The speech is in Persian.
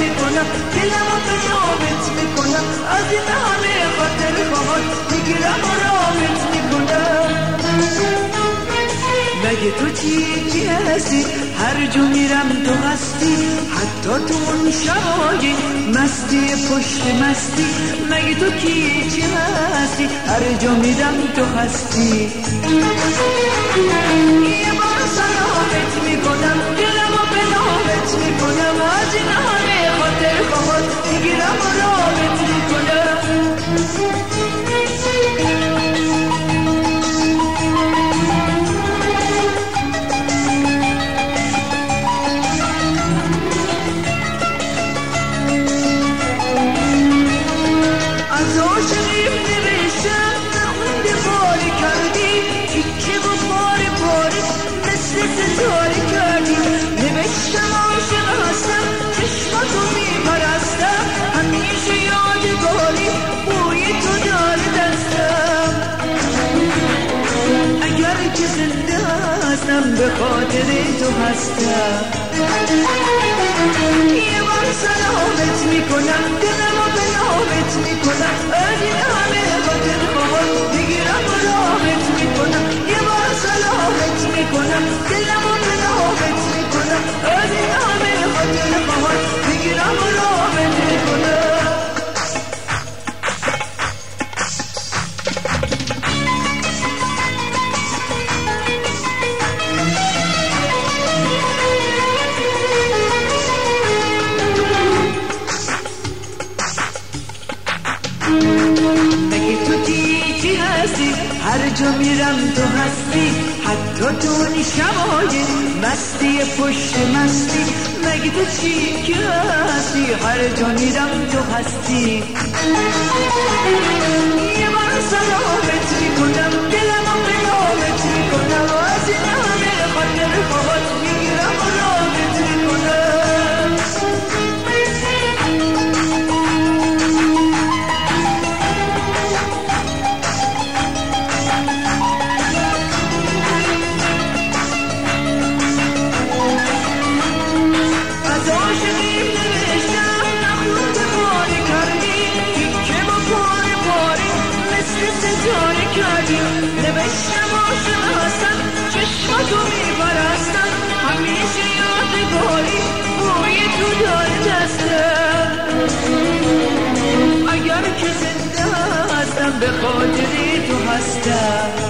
می‌کنم دلم رو به نامت می‌کنم از این همه خاطر باهات می‌گیرم و رامت می‌کنم مگه تو چی هستی؟ هر جو میرم تو هستی. حتی تو اون شبای مستی پشت مستی. مگه تو کی چی هستی؟ هر جا میرم تو هستی. یه بار سلامت می‌کنم. نامت می‌کنم که زنده هستم به خاطر تو هستم یه بار سلامت می‌کنم دلم مگه تو چی هستی؟ هر جا میرم تو هستی حتی تو اون شبای مستی پشت مستی. مگه تو چی کی هستی؟ هر جا میرم تو هستی. یه بار سلامت می‌کنم ستاره کردی. نوشتم عاشق هستم چشماتو میپرستم. همیشه یادگاری بوی تو داره دستم اگر که زنده هستم به خاطر تو هستم.